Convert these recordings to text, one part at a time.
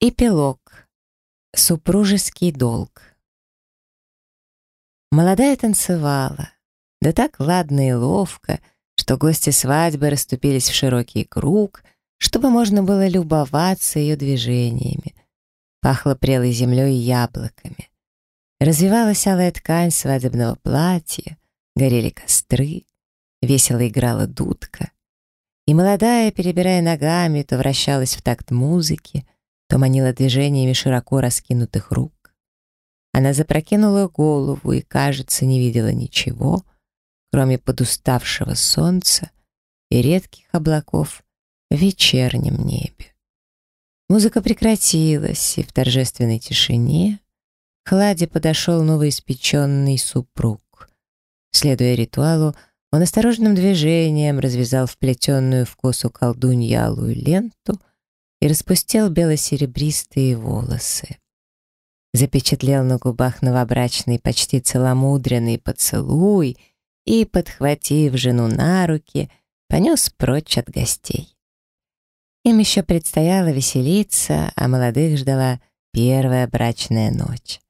Эпилог. Супружеский долг. Молодая танцевала, да так ладно и ловко, что гости свадьбы расступились в широкий круг, чтобы можно было любоваться ее движениями. Пахло прелой землей и яблоками. Развивалась алая ткань свадебного платья, горели костры, весело играла дудка. И молодая, перебирая ногами, то вращалась в такт музыки, то манила движениями широко раскинутых рук. Она запрокинула голову и, кажется, не видела ничего, кроме подуставшего солнца и редких облаков в вечернем небе. Музыка прекратилась, и в торжественной тишине к Хладе подошел новоиспеченный супруг. Следуя ритуалу, он осторожным движением развязал вплетенную в косу колдунья алую ленту и распустил бело-серебристые волосы. Запечатлел на губах новобрачный почти целомудренный поцелуй и, подхватив жену на руки, понес прочь от гостей. Им еще предстояло веселиться, а молодых ждала первая брачная ночь.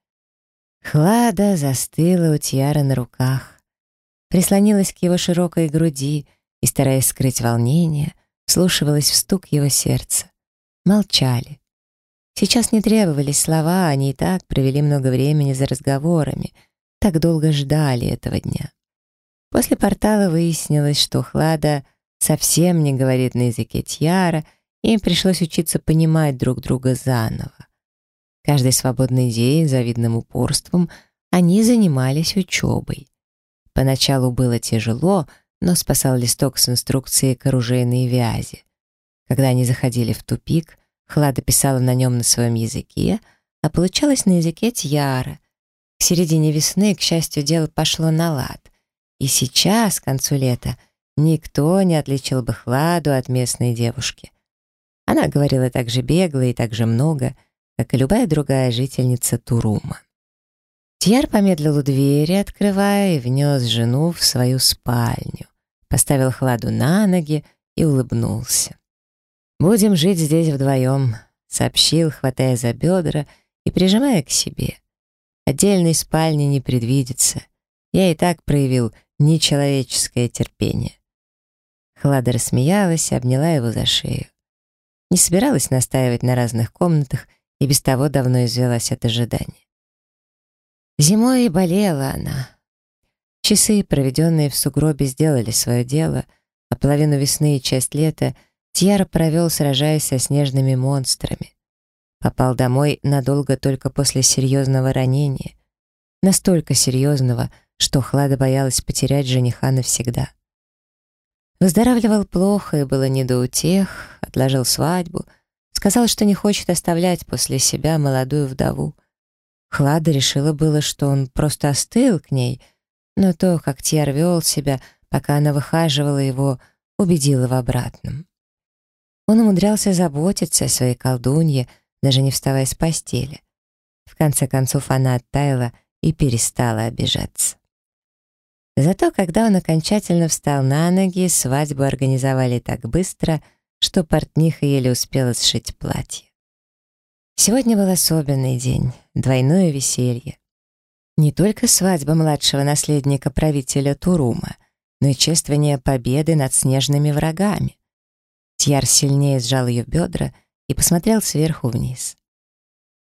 Хлада застыла у Тьяра на руках, прислонилась к его широкой груди и, стараясь скрыть волнение, слушалась в стук его сердца молчали. Сейчас не требовались слова, они и так провели много времени за разговорами, так долго ждали этого дня. После портала выяснилось, что Хлада совсем не говорит на языке Тьяра, им пришлось учиться понимать друг друга заново. Каждый свободный день, завидным упорством, они занимались учебой. Поначалу было тяжело, но спасал листок с инструкцией к оружейной вязи. Когда они заходили в тупик, Хлада писала на нем на своем языке, а получалось на языке Тьяра. К середине весны, к счастью, дело пошло на лад. И сейчас, к концу лета, никто не отличил бы Хладу от местной девушки. Она говорила так же бегло и так же много, как и любая другая жительница Турума. Тьяр помедлил у двери, открывая, и внес жену в свою спальню, поставил Хладу на ноги и улыбнулся. «Будем жить здесь вдвоем», — сообщил, хватая за бедра и прижимая к себе. «Отдельной спальни не предвидится. Я и так проявил нечеловеческое терпение». Хлада рассмеялась обняла его за шею. Не собиралась настаивать на разных комнатах и без того давно извелась от ожидания. Зимой болела она. Часы, проведенные в сугробе, сделали свое дело, а половину весны и часть лета — Тьяра провел, сражаясь со снежными монстрами. Попал домой надолго только после серьезного ранения. Настолько серьезного, что Хлада боялась потерять жениха навсегда. Выздоравливал плохо и было не до утех, отложил свадьбу, сказал, что не хочет оставлять после себя молодую вдову. Хлада решила было, что он просто остыл к ней, но то, как Тьяр вел себя, пока она выхаживала его, убедило в обратном. Он умудрялся заботиться о своей колдунье, даже не вставая с постели. В конце концов она оттаяла и перестала обижаться. Зато когда он окончательно встал на ноги, свадьбу организовали так быстро, что портниха еле успела сшить платье. Сегодня был особенный день, двойное веселье. Не только свадьба младшего наследника правителя Турума, но и чествование победы над снежными врагами. Тьяр сильнее сжал ее бедра и посмотрел сверху вниз.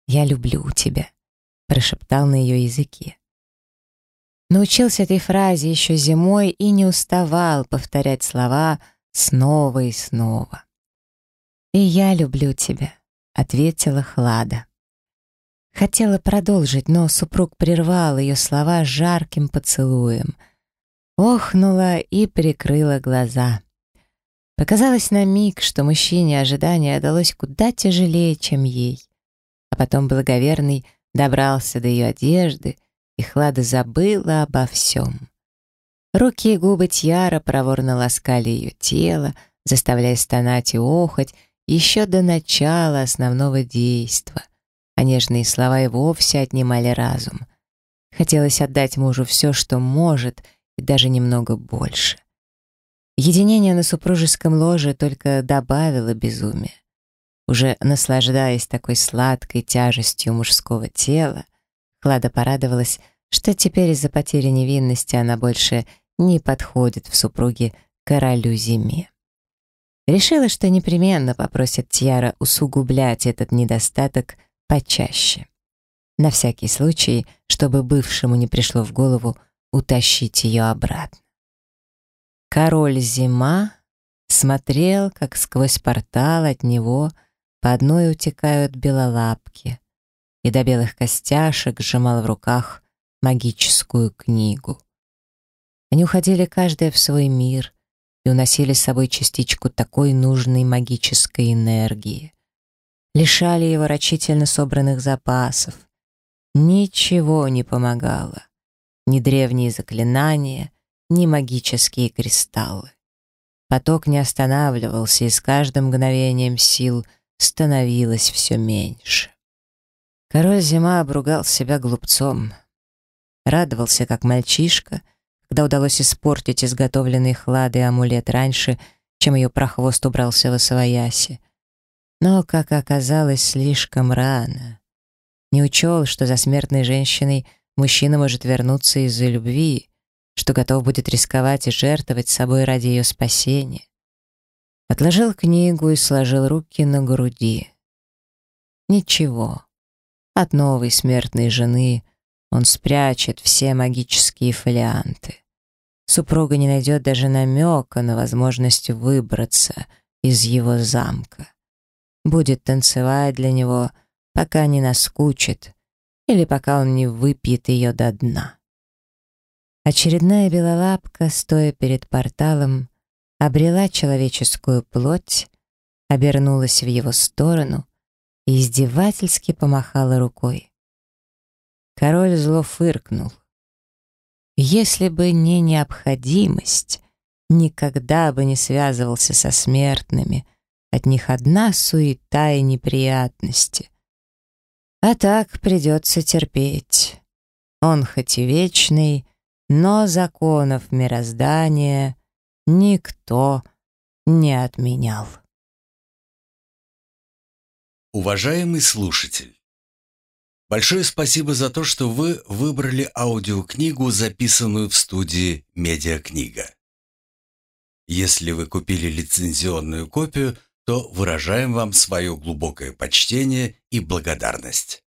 «Я люблю тебя», — прошептал на ее языке. Научился этой фразе еще зимой и не уставал повторять слова снова и снова. «И я люблю тебя», — ответила Хлада. Хотела продолжить, но супруг прервал ее слова жарким поцелуем. Охнула и прикрыла глаза. Показалось на миг, что мужчине ожидание далось куда тяжелее, чем ей. А потом благоверный добрался до ее одежды, и Хлада забыла обо всем. Руки и губы Тьяра проворно ласкали ее тело, заставляя стонать и охоть еще до начала основного действа, а нежные слова и вовсе отнимали разум. Хотелось отдать мужу все, что может, и даже немного больше. Единение на супружеском ложе только добавило безумия. уже наслаждаясь такой сладкой тяжестью мужского тела, Клада порадовалась, что теперь из-за потери невинности она больше не подходит в супруги королю зиме. Решила, что непременно попросит Тьяра усугублять этот недостаток почаще. На всякий случай, чтобы бывшему не пришло в голову утащить ее обратно. Король Зима смотрел, как сквозь портал от него по одной утекают белолапки, и до белых костяшек сжимал в руках магическую книгу. Они уходили каждая в свой мир и уносили с собой частичку такой нужной магической энергии. Лишали его рачительно собранных запасов. Ничего не помогало. Ни древние заклинания, ни магические кристаллы. Поток не останавливался, и с каждым мгновением сил становилось все меньше. Король Зима обругал себя глупцом. Радовался, как мальчишка, когда удалось испортить изготовленный хлады и амулет раньше, чем ее прохвост убрался в освояси. Но, как оказалось, слишком рано. Не учел, что за смертной женщиной мужчина может вернуться из-за любви, что готов будет рисковать и жертвовать собой ради ее спасения. Отложил книгу и сложил руки на груди. Ничего. От новой смертной жены он спрячет все магические фолианты. Супруга не найдет даже намека на возможность выбраться из его замка. Будет танцевать для него, пока не наскучит, или пока он не выпьет ее до дна. Очередная белолапка, стоя перед порталом, обрела человеческую плоть, обернулась в его сторону и издевательски помахала рукой. Король зло фыркнул. Если бы не необходимость, никогда бы не связывался со смертными, от них одна суета и неприятности. А так придется терпеть. Он хоть и вечный, но законов мироздания никто не отменял. Уважаемый слушатель, большое спасибо за то, что вы выбрали аудиокнигу, записанную в студии «Медиакнига». Если вы купили лицензионную копию, то выражаем вам свое глубокое почтение и благодарность.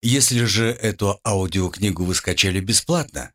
Если же эту аудиокнигу вы скачали бесплатно,